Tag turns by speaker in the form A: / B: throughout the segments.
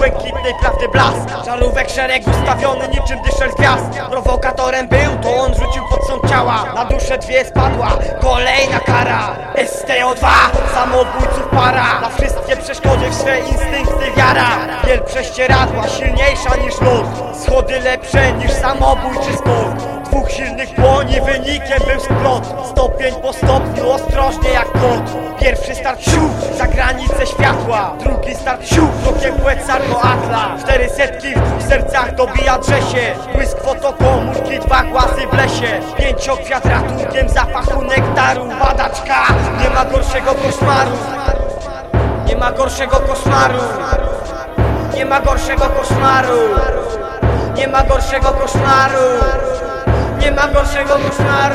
A: błękitnej prawdy blask. Żarówek szereg ustawiony niczym dyszel gwiazd. Prowokatorem był, to on rzucił pod sąd ciała. Na duszę dwie spadła, kolejna kara. STO2, samobójców para. Na wszystkie przeszkody w swe instynkty wiara. Wiel prześcieradła, silniejsza niż lód Schody lepsze niż samobójczy skok Dwóch silnych dłoni wynikiem był splot. Stopień po stopniu, ostrożnie jak kot. Pierwszy start siu, za granicę światła. Drugi start siu, krokiem płecargo atla Cztery setki w dwóch sercach dobija drzesie. Błysk fotokomórki, dwa głasy w lesie. Pięć okwiat ratunkiem zapachu nektaru. Badaczka, nie ma gorszego koszmaru. Nie ma gorszego koszmaru. Nie ma gorszego koszmaru. Nie ma gorszego koszmaru Nie ma gorszego koszmaru.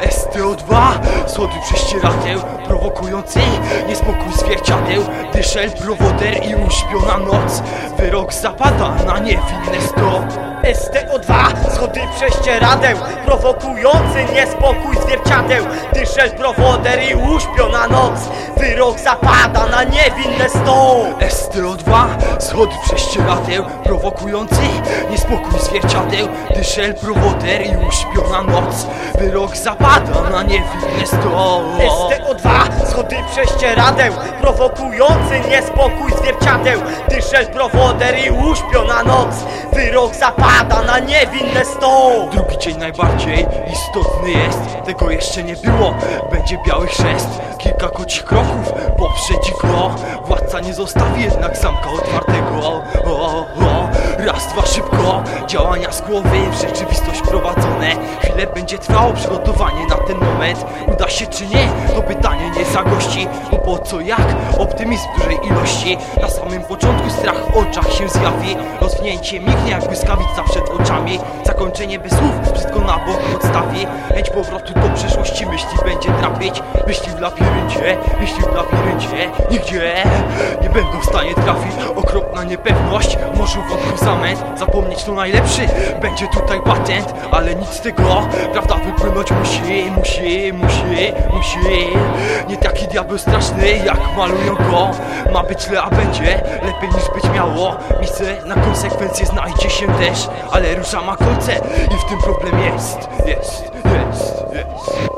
B: STO2 Schody prześcieradeł Prowokujący niespokój zwierciadeł. Dyszel, prowoder i uśpiona noc. Wyrok zapada na niewinne sto
A: STO2, schody prześcieradeł Prowokujący niespokój zwierciadeł. Dyszel, prowoder i uśpiona noc Wyrok zapada na niewinne sto.
B: STO2 Schody prześcieradeł Prowokujący niespokój zwierciadeł. Dyszel, prowoder i uśpiona noc Wyrok zapada na niewinne sto.
A: STO2, schody prześcieradeł Prowokujący niespokój zwierciadeł. Dyszel, prowoder i uśpiona noc Wyrok zapada na niewinne sto
B: Drugi dzień najbardziej istotny jest. Tego jeszcze nie było. Będzie biały chrzest. Kilka kocich kroków poprzedzi go Władca nie zostawi jednak zamka Raz, dwa, szybko. Działania z głowy w rzeczywistość prowadzone. Chwilę będzie trwało przygotowanie na ten moment. Uda się czy nie? To pytanie nie zagości. Bo po co jak? Optymizm dużej ilości. Na samym początku strach w oczach się zjawi. Rozwinięcie mignie jak błyskawica przed oczami. Zakończenie bez słów wszystko na bok odstawi Chęć powrotu do przeszłości myśli będzie trapić. Myśli w labiryncie, myśli w labiryncie Nigdzie. Nie będą w stanie trafić. Okropna niepewność, może wątku zamęt Zapomnieć to najlepszy, będzie tutaj patent Ale nic z tego, prawda wypłynąć musi Musi, musi, musi. Nie taki diabeł straszny jak malują go. Ma być źle, a będzie. Lepiej niż być miało. Miejsce na konsekwencje znajdzie się też. Ale rusza ma kolce. I w tym problem jest Jest, jest, jest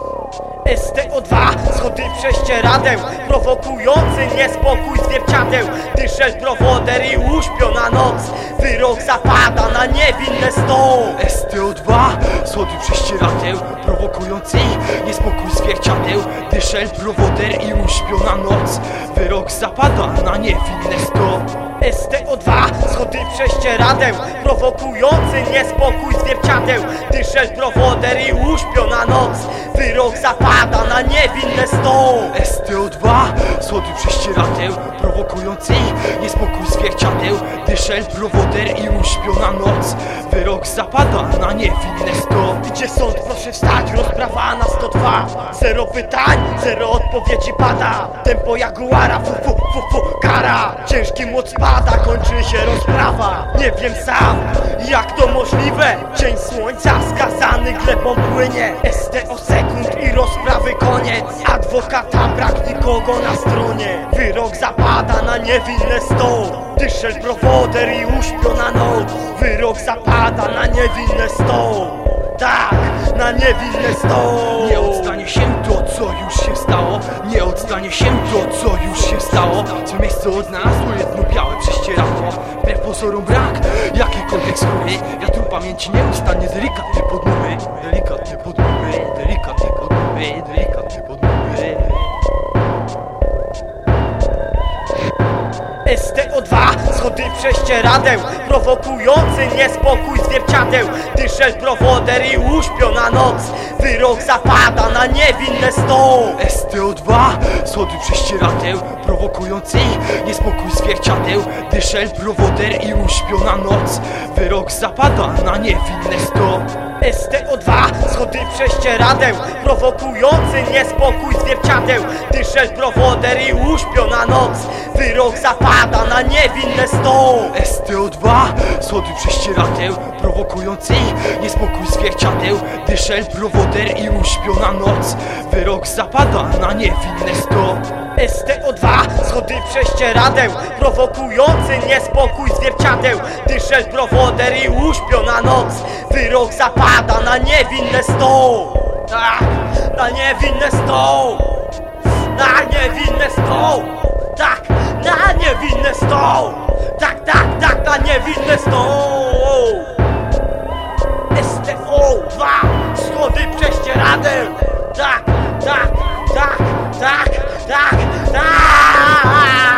A: STO2, schody prześcieradeł Prowokujący niespokój zwierciadeł Dyszel, prowoder i uśpiona noc. Wyrok zapada na niewinne sto
B: STO2 Schody prześcieradeł Prowokujący niespokój zwierciadeł Dyszel, prowoder i uśpiona noc. Wyrok zapada na niewinne sto
A: STO2, schody prześcieradeł Prowokujący niespokój zwierciadeł. Dyszel, prowoder i uśpiona noc Wyrok zapada na niewinne sto
B: STO2 Schody prześcieradeł Prowokujący niespokój zwierciadeł. Dyszel, prowoder i uśpiona noc Wyrok zapada na niewinne sto
A: Gdzie sąd? Proszę wstać, rozprawa na 102 Zero pytań, zero odpowiedzi pada. Tempo jaguara, fu fu fu fu kara. Ciężki młot spada, kończy się rozprawa Nie wiem sam, jak to możliwe. Cień słońca skazany glebą płynie. STO sekund i rozprawy koniec. Adwokata brak nikogo na stronie. Wyrok zapada na niewinne sto. Dyszel, prowoder i uśpiona noc. Wyrok zapada na niewinne sto tak, na niewinne sto.
B: Nie odstanie się to, co już się stało. Nie odstanie się to, co już się stało. Co miejsce odnalazło jedno białe prześcieradło. Wbrew pozorom brak jakiejkolwiek skóry. Wiatru pamięci nieustannie delikatne podmuchy. Delikatne podmuchy, delikatne podmuchy, delikatne podmuchy
A: STO2, schody prześcieradeł Prowokujący niespokój zwierciadeł. Dyszel, prowoder i uśpiona noc. Wyrok zapada na niewinne sto.
B: STO2 Schody prześcieradeł prowokujący. Niespokój zwierciadeł Dyszel, prowoder i uśpiona noc. Wyrok zapada na niewinne sto.
A: STO2, schody prześcieradeł Prowokujący niespokój zwierciadeł Dyszel, prowoder i uśpiona noc. Wyrok zapada na niewinne sto.
B: STO2, schody prześcieradeł Prowokujący niespokój zwierciadeł Dyszel, prowoder i uśpiona noc. Wyrok zapada na niewinne sto.
A: STO2, schody prześcieradeł Prowokujący niespokój zwierciadeł. Dyszel, prowoder i uśpiona noc Wyrok zapada na niewinne sto Tak, na niewinne sto Na niewinne Tak, na niewinne sto Tak, tak, tak, na niewinne sto STO2, schody prześcieradeł Tak, tak, tak, tak, tak, tak